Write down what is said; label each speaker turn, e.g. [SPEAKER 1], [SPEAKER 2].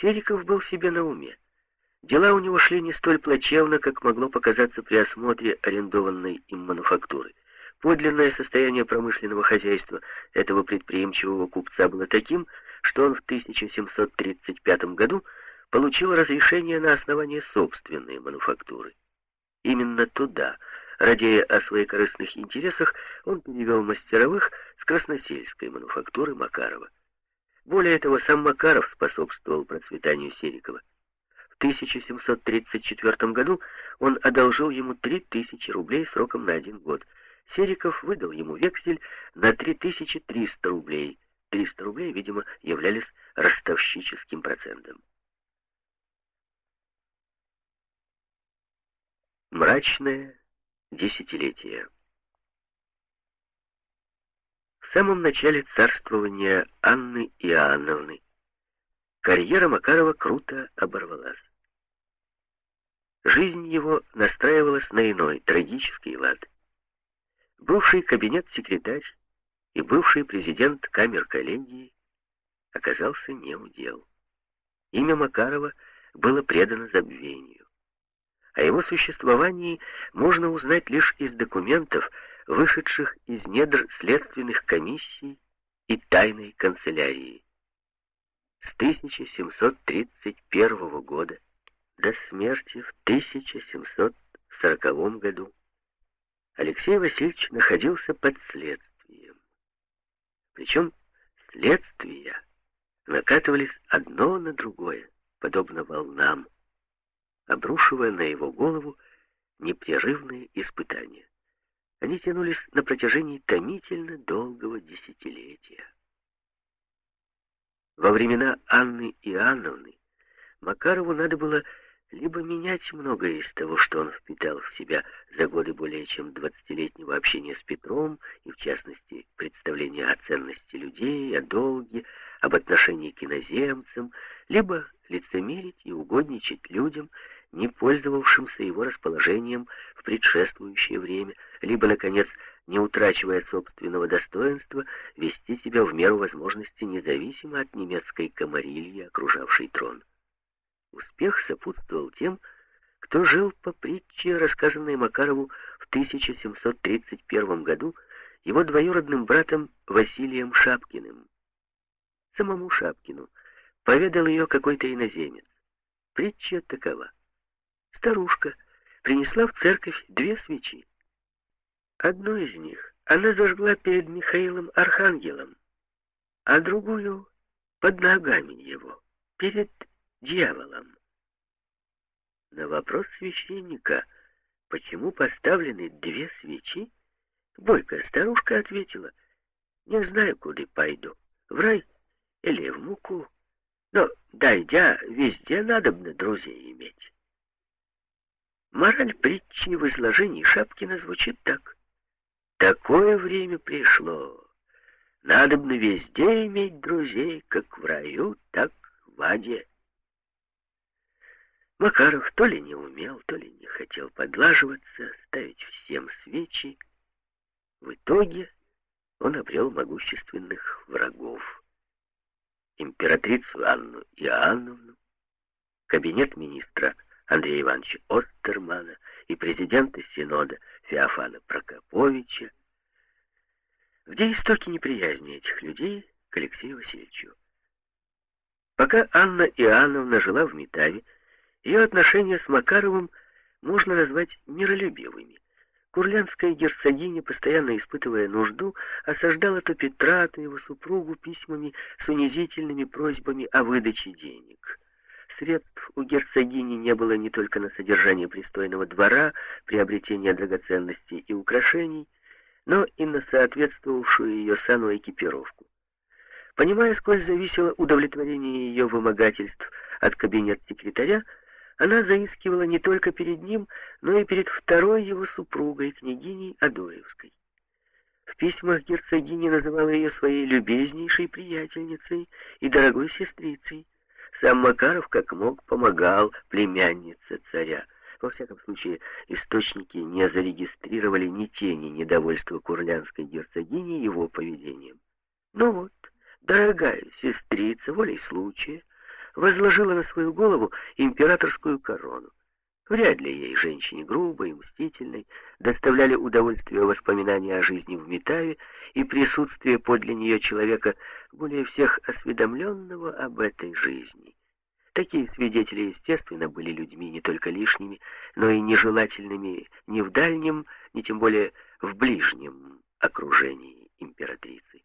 [SPEAKER 1] Сериков был себе на уме. Дела у него шли не столь плачевно, как могло показаться при осмотре арендованной им мануфактуры. Подлинное состояние промышленного хозяйства этого предприимчивого купца было таким, что он в 1735 году получил разрешение на основание собственной мануфактуры. Именно туда, радея о своих корыстных интересах, он перевел мастеровых с красносельской мануфактуры Макарова. Более того, сам Макаров способствовал процветанию Серикова. В 1734 году он одолжил ему 3000 рублей сроком на один год. Сериков выдал ему вексель на 3300 рублей. 300 рублей, видимо, являлись ростовщическим процентом. Мрачное десятилетие В самом начале царствования Анны Иоанновны карьера Макарова круто оборвалась. Жизнь его настраивалась на иной, трагический лад. Бывший кабинет-секретарь и бывший президент камер коллегии оказался неудел. Имя Макарова было предано забвению. О его существовании можно узнать лишь из документов, вышедших из недр следственных комиссий и тайной канцелярии. С 1731 года до смерти в 1740 году Алексей Васильевич находился под следствием. Причем следствия накатывались одно на другое, подобно волнам обрушивая на его голову непрерывные испытания. Они тянулись на протяжении томительно долгого десятилетия. Во времена Анны Иоанновны Макарову надо было либо менять многое из того, что он впитал в себя за годы более чем двадцатилетнего общения с Петром, и в частности представления о ценности людей, о долге, об отношении к иноземцам, либо лицемерить и угодничать людям, не пользовавшимся его расположением в предшествующее время, либо, наконец, не утрачивая собственного достоинства, вести себя в меру возможности независимо от немецкой комарильи, окружавшей трон. Успех сопутствовал тем, кто жил по притче, рассказанной Макарову в 1731 году его двоюродным братом Василием Шапкиным. Самому Шапкину поведал ее какой-то иноземец. Притча такова старушка принесла в церковь две свечи. Одну из них она зажгла перед Михаилом Архангелом, а другую под ногами его, перед дьяволом. На вопрос священника, почему поставлены две свечи, бойкая старушка ответила, «Не знаю, куда пойду, в рай или в муку, но, дойдя, везде надобно друзей иметь». Мораль притчи в изложении Шапкина звучит так. Такое время пришло. Надобно везде иметь друзей, как в раю, так в аде. Макаров то ли не умел, то ли не хотел подлаживаться, ставить всем свечи. В итоге он обрел могущественных врагов. Императрицу Анну Иоанновну, кабинет министра Андрея Ивановича Остермана и президента Синода Феофана Прокоповича. Где истоки неприязни этих людей к Алексею Васильевичу? Пока Анна Иоанновна жила в Метаве, ее отношения с Макаровым можно назвать миролюбивыми. Курлянская герцогиня, постоянно испытывая нужду, осаждала то Петра, то его супругу письмами с унизительными просьбами о выдаче денег. Средств у герцогини не было не только на содержание пристойного двора, приобретение драгоценностей и украшений, но и на соответствовавшую ее сану экипировку. Понимая, сколь зависело удовлетворение ее вымогательств от кабинет-секретаря, она заискивала не только перед ним, но и перед второй его супругой, княгиней Адоевской. В письмах герцогини называла ее своей любезнейшей приятельницей и дорогой сестрицей, сам Макаров как мог помогал племяннице царя. Во всяком случае, источники не зарегистрировали ни тени недовольства курлянской герцогини его поведением. Ну вот, дорогая сестрица, волей случая, возложила на свою голову императорскую корону. Вряд ли ей, женщине грубой и мстительной, доставляли удовольствие воспоминания о жизни в Метаве и присутствие подле нее человека, более всех осведомленного об этой жизни. Такие свидетели, естественно, были людьми не только лишними, но и нежелательными ни в дальнем, ни тем более в ближнем окружении императрицы.